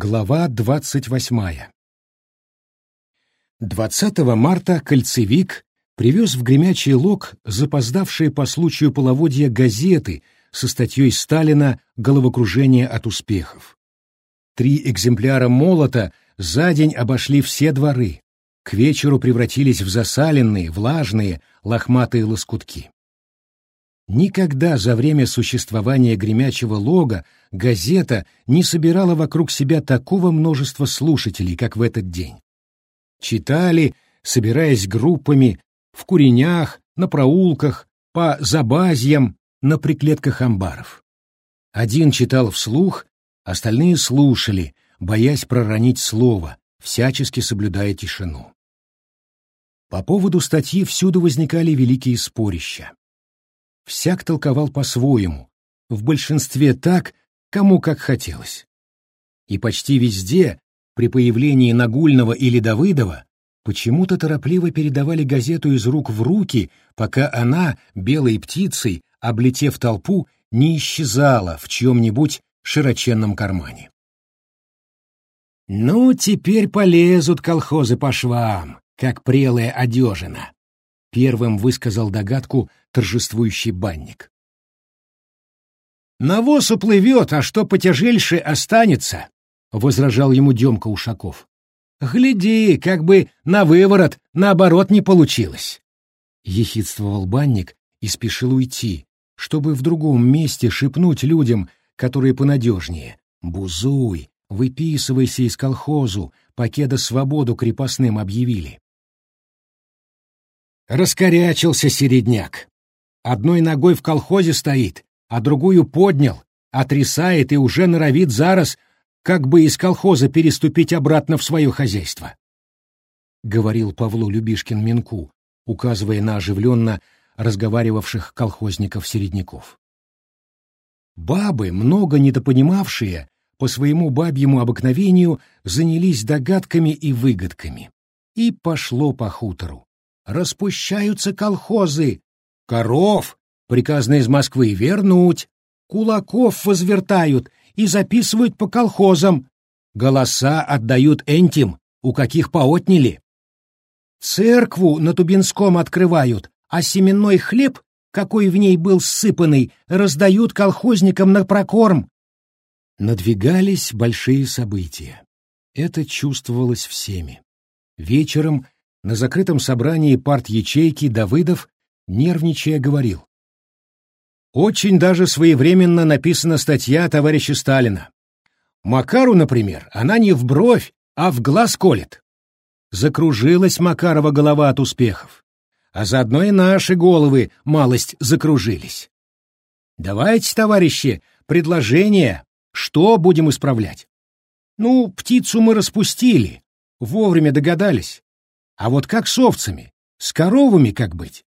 Глава двадцать восьмая 20 марта кольцевик привез в Гремячий Лог запоздавшие по случаю половодья газеты со статьей Сталина «Головокружение от успехов». Три экземпляра молота за день обошли все дворы, к вечеру превратились в засаленные, влажные, лохматые лоскутки. Никогда за время существования гремячего лога газета не собирала вокруг себя такого множества слушателей, как в этот день. Читали, собираясь группами, в куренях, на проулках, по забазьям, на приклетках амбаров. Один читал вслух, остальные слушали, боясь проронить слово, всячески соблюдая тишину. По поводу статьи всюду возникали великие спорища всяк толковал по-своему, в большинстве так, кому как хотелось. И почти везде, при появлении Нагульного или Давыдова, почему-то торопливо передавали газету из рук в руки, пока она, белой птицей, облетев толпу, не исчезала в чьем-нибудь широченном кармане. «Ну, теперь полезут колхозы по швам, как прелая одежина», — первым высказал догадку торжествующий банник. «Навоз уплывет, а что потяжельше останется», — возражал ему Демка Ушаков. «Гляди, как бы на выворот, наоборот, не получилось». Ехидствовал банник и спешил уйти, чтобы в другом месте шепнуть людям, которые понадежнее. «Бузуй, выписывайся из колхозу, покеда свободу крепостным объявили». Раскорячился середняк. Одной ногой в колхозе стоит, а другую поднял, отрисает и уже норовит зараз, как бы из колхоза переступить обратно в свое хозяйство. Говорил Павлу Любишкин Минку, указывая на оживленно разговаривавших колхозников-середняков. Бабы, много недопонимавшие, по своему бабьему обыкновению занялись догадками и выгодками. И пошло по хутору распущаются колхозы, коров, приказано из Москвы, вернуть, кулаков возвертают и записывают по колхозам, голоса отдают энтим, у каких поотняли. Церкву на Тубинском открывают, а семенной хлеб, какой в ней был ссыпанный, раздают колхозникам на прокорм. Надвигались большие события. Это чувствовалось всеми. Вечером на закрытом собрании парт-ячейки Давыдов, нервничая, говорил. Очень даже своевременно написана статья товарища Сталина. Макару, например, она не в бровь, а в глаз колет. Закружилась Макарова голова от успехов, а заодно и наши головы малость закружились. Давайте, товарищи, предложение, что будем исправлять. Ну, птицу мы распустили, вовремя догадались. А вот как с овцами, с коровами как быть?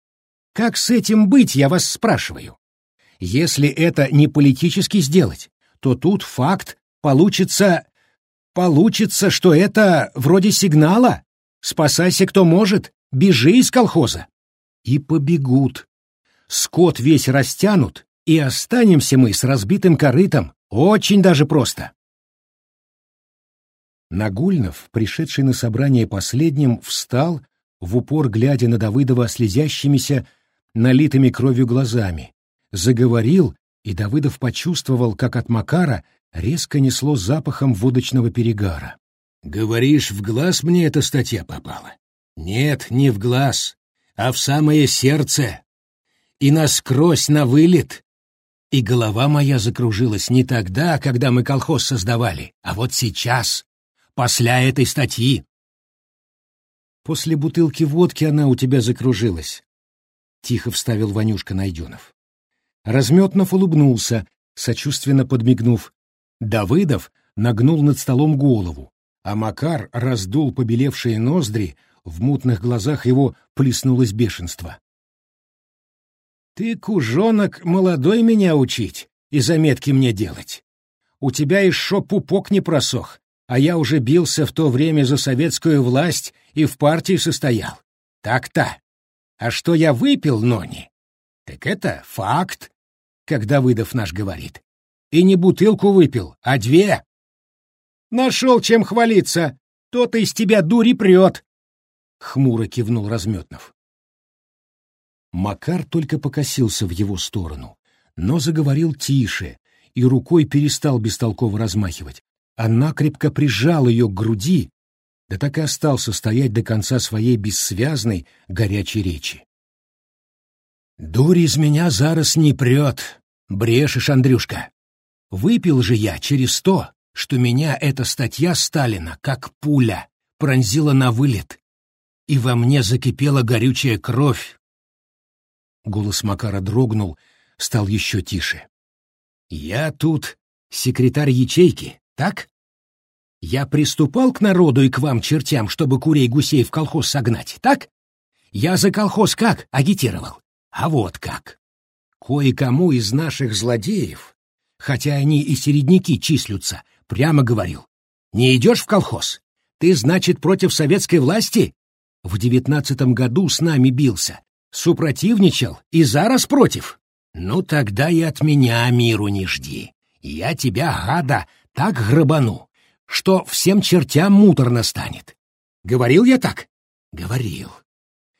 Как с этим быть, я вас спрашиваю? Если это не политически сделать, то тут факт получится... Получится, что это вроде сигнала. Спасайся, кто может, бежи из колхоза. И побегут. Скот весь растянут, и останемся мы с разбитым корытом. Очень даже просто. Нагульнов, пришедший на собрание последним, встал, в упор глядя на Давыдова слезящимися, налитыми кровью глазами, заговорил, и Давыдов почувствовал, как от Макара резко несло запахом водочного перегара. «Говоришь, в глаз мне эта статья попала?» «Нет, не в глаз, а в самое сердце. И насквозь на вылет. И голова моя закружилась не тогда, когда мы колхоз создавали, а вот сейчас, после этой статьи. После бутылки водки она у тебя закружилась, — тихо вставил Ванюшка Найденов. Разметнов улыбнулся, сочувственно подмигнув. Давыдов нагнул над столом голову, а Макар раздул побелевшие ноздри, в мутных глазах его плеснулось бешенство. «Ты, кужонок, молодой меня учить и заметки мне делать. У тебя еще пупок не просох, а я уже бился в то время за советскую власть и в партии состоял. Так-то. А что я выпил, Нони? Так это факт, как Давыдов наш говорит. И не бутылку выпил, а две. Нашел чем хвалиться. То-то из тебя дури прет. Хмуро кивнул Разметнов. Макар только покосился в его сторону, но заговорил тише и рукой перестал бестолково размахивать, а накрепко прижал ее к груди, да так и остался стоять до конца своей бессвязной, горячей речи. «Дурь из меня зараз не прет, брешешь, Андрюшка. Выпил же я через то, что меня эта статья Сталина, как пуля, пронзила на вылет, и во мне закипела горючая кровь. Голос Макара дрогнул, стал еще тише. «Я тут секретарь ячейки, так? Я приступал к народу и к вам, чертям, чтобы курей-гусей в колхоз согнать, так? Я за колхоз как агитировал? А вот как. Кое-кому из наших злодеев, хотя они и середняки числятся, прямо говорил, не идешь в колхоз? Ты, значит, против советской власти? В девятнадцатом году с нами бился, супротивничал и зараз против. Ну тогда и от меня миру не жди. Я тебя, гада, так грабану, что всем чертям муторно станет. Говорил я так? Говорил.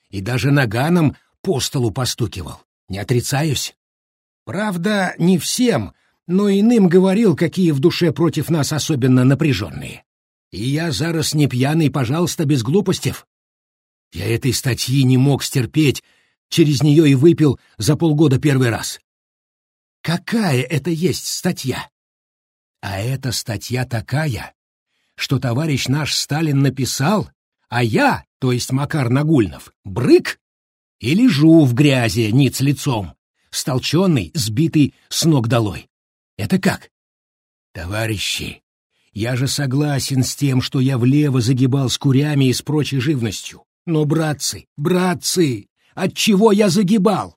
И даже наганом по столу постукивал. Не отрицаюсь. Правда, не всем, но иным говорил, какие в душе против нас особенно напряженные. И я зараз не пьяный, пожалуйста, без глупостев. Я этой статьи не мог стерпеть, через нее и выпил за полгода первый раз. Какая это есть статья? А эта статья такая, что товарищ наш Сталин написал, а я, то есть Макар Нагульнов, брык и лежу в грязи ниц лицом, столченный, сбитый с ног долой. Это как? Товарищи, я же согласен с тем, что я влево загибал с курями и с прочей живностью. Но, братцы, братцы, от чего я загибал?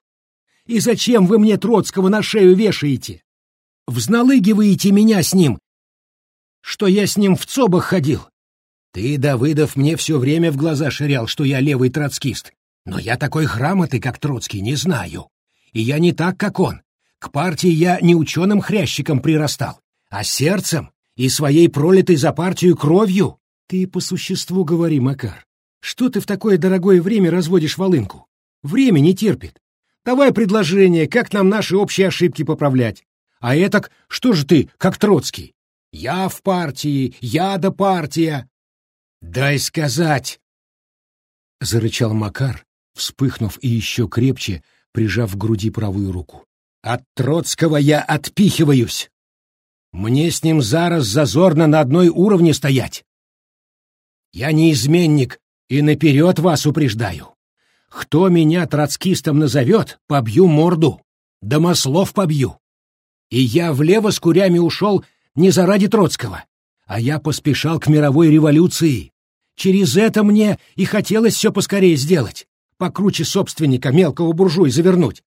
И зачем вы мне Троцкого на шею вешаете? Взналыгиваете меня с ним, что я с ним в цобах ходил. Ты, Давыдов, мне все время в глаза ширял, что я левый троцкист. Но я такой грамоты, как Троцкий, не знаю. И я не так, как он. К партии я не ученым хрящиком прирастал, а сердцем и своей пролитой за партию кровью. Ты по существу говори, Макар. Что ты в такое дорогое время разводишь волынку? Время не терпит. Давай предложение, как нам наши общие ошибки поправлять. А этак, что же ты, как Троцкий? Я в партии, я да партия. Дай сказать, — зарычал Макар, вспыхнув и еще крепче, прижав к груди правую руку. От Троцкого я отпихиваюсь. Мне с ним зараз зазорно на одной уровне стоять. Я не изменник и наперед вас упреждаю. Кто меня троцкистом назовет, побью морду, домослов побью. И я влево с курями ушел не заради Троцкого, а я поспешал к мировой революции. Через это мне и хотелось все поскорее сделать, покруче собственника мелкого буржуя завернуть.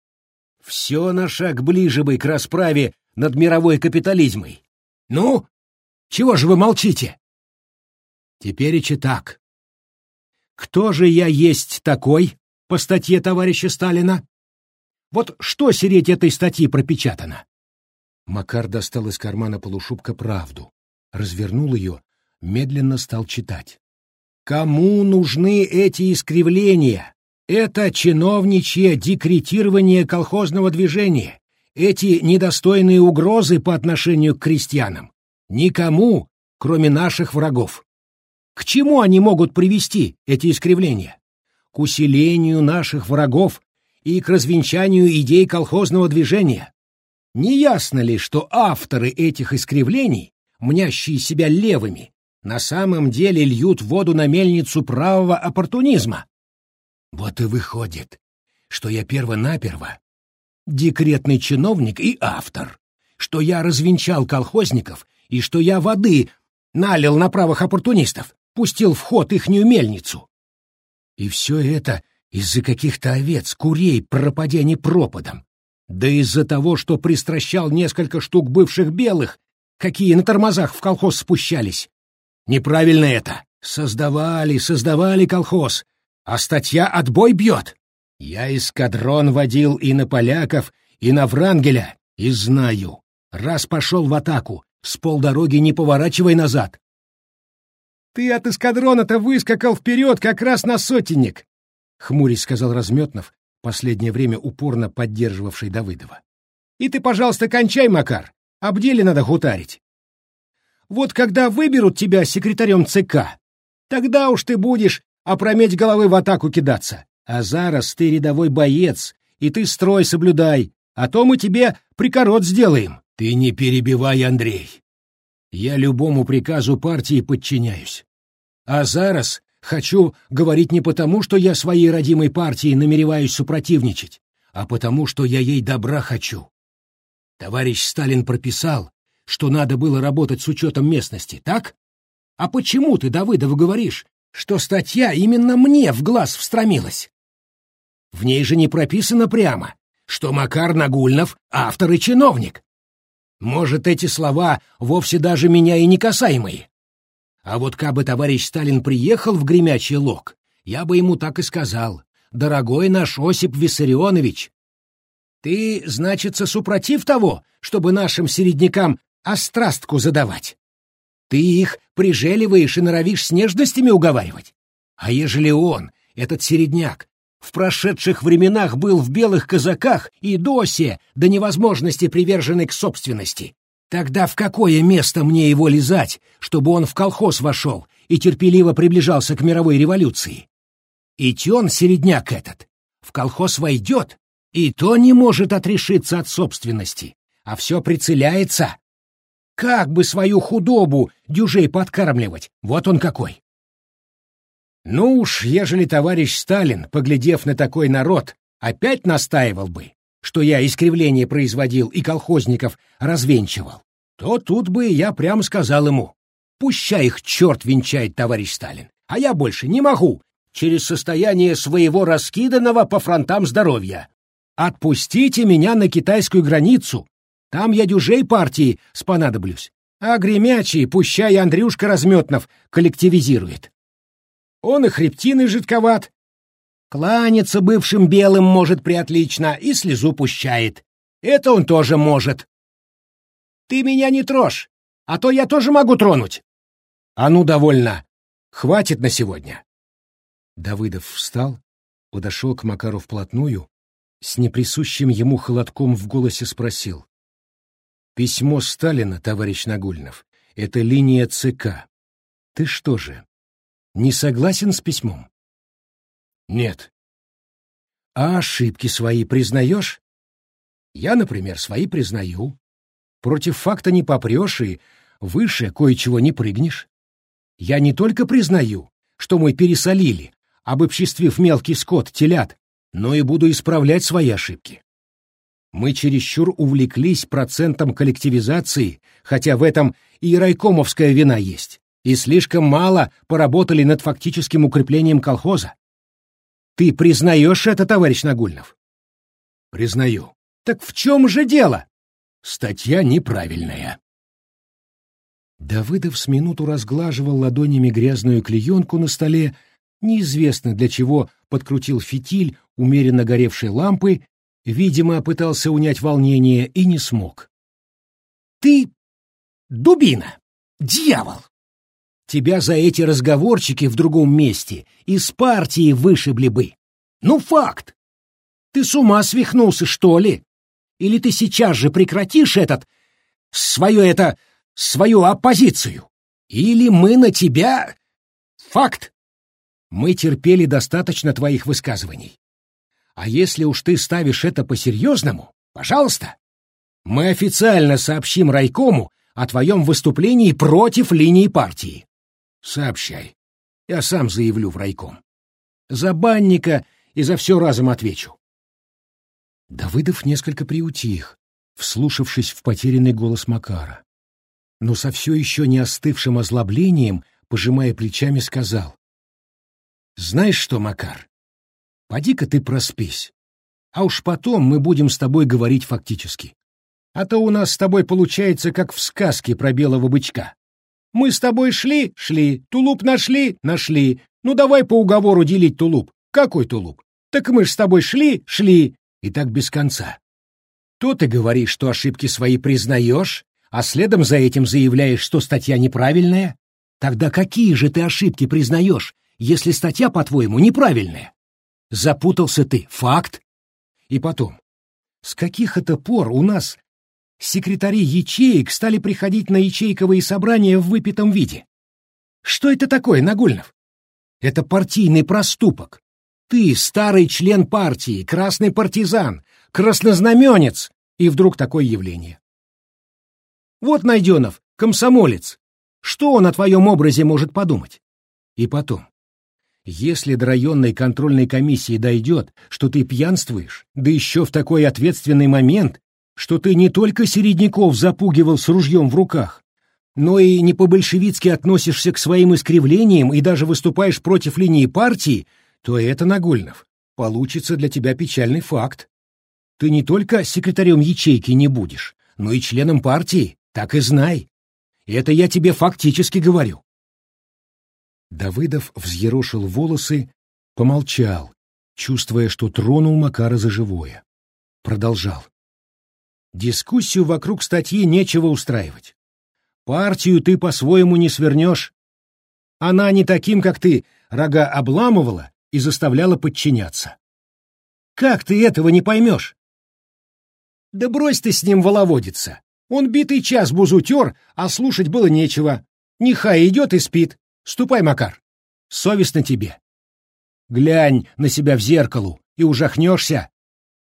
Все на шаг ближе бы к расправе над мировой капитализмой. Ну, чего же вы молчите? Теперь и так. Кто же я есть такой, по статье товарища Сталина? Вот что сереть этой статьи пропечатано? Макар достал из кармана полушубка правду, развернул ее, медленно стал читать. Кому нужны эти искривления? Это чиновничье декретирование колхозного движения, эти недостойные угрозы по отношению к крестьянам. Никому, кроме наших врагов. К чему они могут привести, эти искривления? К усилению наших врагов и к развенчанию идей колхозного движения. Не ясно ли, что авторы этих искривлений, мнящие себя левыми, на самом деле льют воду на мельницу правого оппортунизма? Вот и выходит, что я перво-наперво декретный чиновник и автор, что я развенчал колхозников и что я воды налил на правых оппортунистов, пустил в ход ихнюю мельницу. И все это из-за каких-то овец, курей, пропадя пропадом, да из-за того, что пристращал несколько штук бывших белых, какие на тормозах в колхоз спущались. Неправильно это. Создавали, создавали колхоз, а статья «Отбой» бьет. Я эскадрон водил и на поляков, и на Врангеля, и знаю. Раз пошел в атаку, с полдороги не поворачивай назад. Ты от эскадрона-то выскакал вперед как раз на сотенник, — хмурясь сказал Разметнов, последнее время упорно поддерживавший Давыдова. И ты, пожалуйста, кончай, Макар, об деле надо хутарить. Вот когда выберут тебя секретарем ЦК, тогда уж ты будешь опрометь головы в атаку кидаться. А зараз ты рядовой боец, и ты строй соблюдай, а то мы тебе прикорот сделаем. Ты не перебивай, Андрей. Я любому приказу партии подчиняюсь. А зараз хочу говорить не потому, что я своей родимой партии намереваюсь супротивничать, а потому, что я ей добра хочу. Товарищ Сталин прописал, что надо было работать с учетом местности, так? А почему ты, Давыдов, говоришь, что статья именно мне в глаз встромилась? В ней же не прописано прямо, что Макар Нагульнов — автор и чиновник. Может, эти слова вовсе даже меня и не касаемые. А вот кабы товарищ Сталин приехал в гремячий лог, я бы ему так и сказал. «Дорогой наш Осип Виссарионович, ты, значится, супротив того, чтобы нашим середнякам острастку задавать? Ты их прижеливаешь и норовишь с нежностями уговаривать? А ежели он, этот середняк, в прошедших временах был в белых казаках и досе до невозможности приверженный к собственности. Тогда в какое место мне его лизать, чтобы он в колхоз вошел и терпеливо приближался к мировой революции? И тен середняк этот в колхоз войдет, и то не может отрешиться от собственности, а все прицеляется. Как бы свою худобу дюжей подкармливать, вот он какой. Ну уж, ежели товарищ Сталин, поглядев на такой народ, опять настаивал бы, что я искривление производил и колхозников развенчивал, то тут бы я прямо сказал ему, пущай их черт венчает товарищ Сталин, а я больше не могу через состояние своего раскиданного по фронтам здоровья. Отпустите меня на китайскую границу, там я дюжей партии спонадоблюсь, а гремячий пущай Андрюшка Разметнов коллективизирует. Он и хребтины жидковат. Кланяться бывшим белым может приотлично и слезу пущает. Это он тоже может. Ты меня не трожь, а то я тоже могу тронуть. А ну, довольно. Хватит на сегодня. Давыдов встал, подошел к Макару вплотную, с неприсущим ему холодком в голосе спросил. «Письмо Сталина, товарищ Нагульнов, это линия ЦК. Ты что же, не согласен с письмом? Нет. А ошибки свои признаешь? Я, например, свои признаю. Против факта не попрешь и выше кое-чего не прыгнешь. Я не только признаю, что мы пересолили, обобществив мелкий скот телят, но и буду исправлять свои ошибки. Мы чересчур увлеклись процентом коллективизации, хотя в этом и райкомовская вина есть и слишком мало поработали над фактическим укреплением колхоза. Ты признаешь это, товарищ Нагульнов? Признаю. Так в чем же дело? Статья неправильная. Давыдов с минуту разглаживал ладонями грязную клеенку на столе, неизвестно для чего подкрутил фитиль умеренно горевшей лампы, видимо, пытался унять волнение и не смог. «Ты дубина! Дьявол! Тебя за эти разговорчики в другом месте из партии вышибли бы. Ну, факт. Ты с ума свихнулся, что ли? Или ты сейчас же прекратишь этот... свою это... свою оппозицию? Или мы на тебя... Факт. Мы терпели достаточно твоих высказываний. А если уж ты ставишь это по-серьезному, пожалуйста, мы официально сообщим райкому о твоем выступлении против линии партии. Сообщай. Я сам заявлю в райком. За банника и за все разом отвечу. Давыдов несколько приутих, вслушавшись в потерянный голос Макара. Но со все еще не остывшим озлоблением, пожимая плечами, сказал. «Знаешь что, Макар, поди-ка ты проспись, а уж потом мы будем с тобой говорить фактически. А то у нас с тобой получается, как в сказке про белого бычка. Мы с тобой шли, шли, тулуп нашли, нашли. Ну давай по уговору делить тулуп. Какой тулуп? Так мы ж с тобой шли, шли, и так без конца. То ты говоришь, что ошибки свои признаешь, а следом за этим заявляешь, что статья неправильная, Тогда какие же ты ошибки признаешь, если статья, по-твоему, неправильная? Запутался ты, факт. И потом, с каких это пор у нас секретари ячеек стали приходить на ячейковые собрания в выпитом виде? Что это такое, Нагульнов? Это партийный проступок. Ты старый член партии, красный партизан, краснознаменец, и вдруг такое явление. Вот Найденов, комсомолец. Что он о твоем образе может подумать? И потом, если до районной контрольной комиссии дойдет, что ты пьянствуешь, да еще в такой ответственный момент, что ты не только середняков запугивал с ружьем в руках, но и не по-большевицки относишься к своим искривлениям и даже выступаешь против линии партии, то это, Нагульнов, получится для тебя печальный факт. Ты не только секретарем ячейки не будешь, но и членом партии, так и знай. Это я тебе фактически говорю. Давыдов взъерошил волосы, помолчал, чувствуя, что тронул Макара за живое. Продолжал. Дискуссию вокруг статьи нечего устраивать. Партию ты по-своему не свернешь. Она не таким, как ты, рога обламывала и заставляла подчиняться. Как ты этого не поймешь? Да брось ты с ним воловодиться. Он битый час бузутер, а слушать было нечего. Нехай идет и спит. Ступай, Макар. Совестно тебе. Глянь на себя в зеркалу и ужахнешься.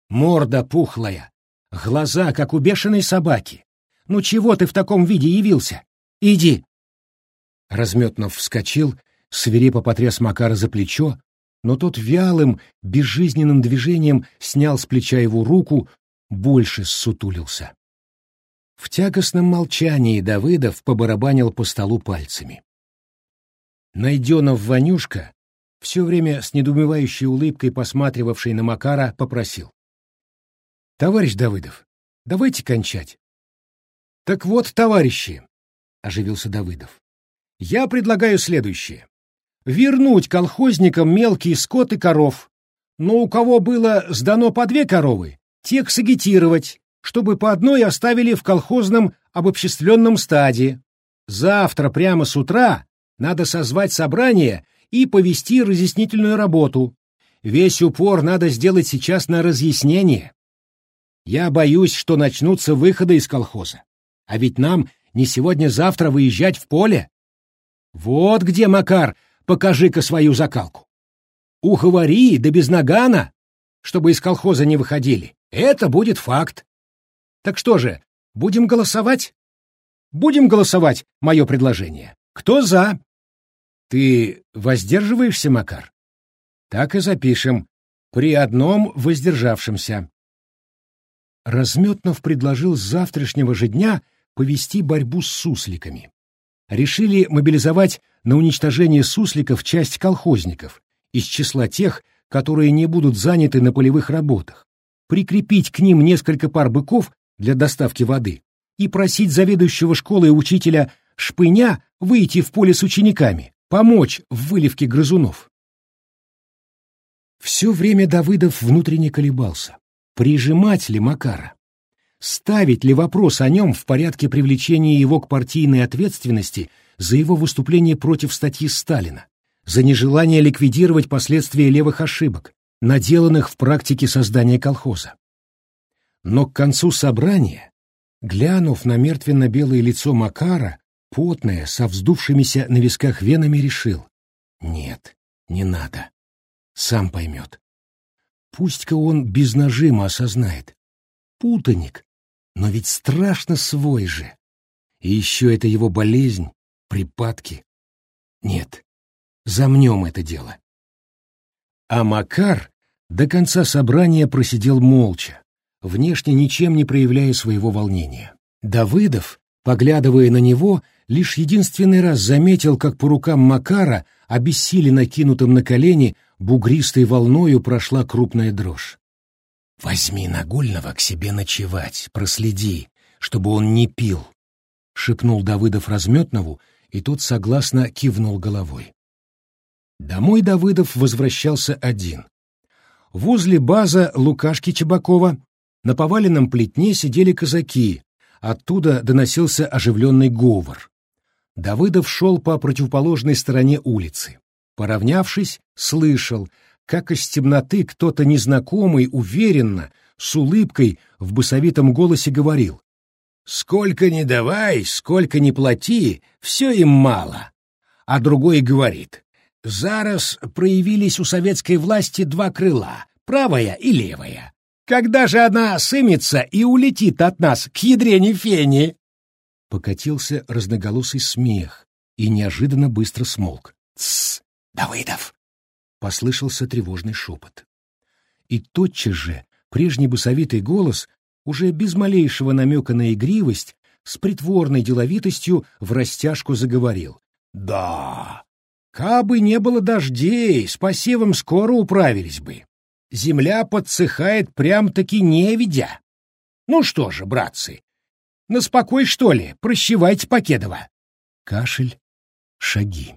Морда пухлая, глаза, как у бешеной собаки. Ну чего ты в таком виде явился? Иди. Разметнов вскочил, свирепо потряс Макара за плечо, но тот вялым, безжизненным движением снял с плеча его руку, больше ссутулился. В тягостном молчании Давыдов побарабанил по столу пальцами. Найденов Ванюшка, все время с недоумевающей улыбкой посматривавший на Макара, попросил. — Товарищ Давыдов, давайте кончать. — Так вот, товарищи, — оживился Давыдов, — я предлагаю следующее. Вернуть колхозникам мелкий скот и коров, но у кого было сдано по две коровы, тех сагитировать, чтобы по одной оставили в колхозном обобществленном стаде. Завтра прямо с утра надо созвать собрание и повести разъяснительную работу. Весь упор надо сделать сейчас на разъяснение. Я боюсь, что начнутся выходы из колхоза. А ведь нам не сегодня-завтра выезжать в поле. Вот где, Макар, покажи-ка свою закалку. Уговори, да без нагана, чтобы из колхоза не выходили. Это будет факт. Так что же, будем голосовать? Будем голосовать, мое предложение. Кто за? Ты воздерживаешься, Макар? Так и запишем. При одном воздержавшемся. Разметнов предложил с завтрашнего же дня повести борьбу с сусликами. Решили мобилизовать на уничтожение сусликов часть колхозников из числа тех, которые не будут заняты на полевых работах, прикрепить к ним несколько пар быков для доставки воды и просить заведующего школы и учителя Шпыня выйти в поле с учениками, помочь в выливке грызунов. Все время Давыдов внутренне колебался, прижимать ли Макара, ставить ли вопрос о нем в порядке привлечения его к партийной ответственности за его выступление против статьи Сталина, за нежелание ликвидировать последствия левых ошибок, наделанных в практике создания колхоза. Но к концу собрания, глянув на мертвенно-белое лицо Макара, потное, со вздувшимися на висках венами, решил. Нет, не надо. Сам поймет. Пусть-ка он без нажима осознает. Путаник, но ведь страшно свой же. И еще это его болезнь, припадки. Нет, замнем это дело. А Макар до конца собрания просидел молча, внешне ничем не проявляя своего волнения. Давыдов, поглядывая на него, лишь единственный раз заметил, как по рукам Макара, обессиленно кинутым на колени, бугристой волною прошла крупная дрожь. «Возьми Нагульного к себе ночевать, проследи, чтобы он не пил», — шепнул Давыдов Разметнову, и тот согласно кивнул головой. Домой Давыдов возвращался один. Возле база Лукашки Чебакова на поваленном плетне сидели казаки, оттуда доносился оживленный говор. Давыдов шел по противоположной стороне улицы. Поравнявшись, слышал, как из темноты кто-то незнакомый уверенно, с улыбкой в басовитом голосе говорил. «Сколько ни давай, сколько ни плати, все им мало». А другой говорит. «Зараз проявились у советской власти два крыла, правое и левое. Когда же она сымется и улетит от нас к ядрене фени?» Покатился разноголосый смех и неожиданно быстро смолк. «Тссс! Давыдов!» — послышался тревожный шепот. И тотчас же прежний басовитый голос, уже без малейшего намека на игривость, с притворной деловитостью в растяжку заговорил. «Да, кабы не было дождей, с посевом скоро управились бы земля подсыхает прям-таки невидя. Ну что же, братцы, на спокой, что ли, прощевайте Покедова. Кашель, шаги.